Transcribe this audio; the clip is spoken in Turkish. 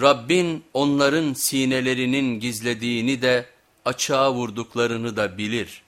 Rabbin onların sinelerinin gizlediğini de açığa vurduklarını da bilir.''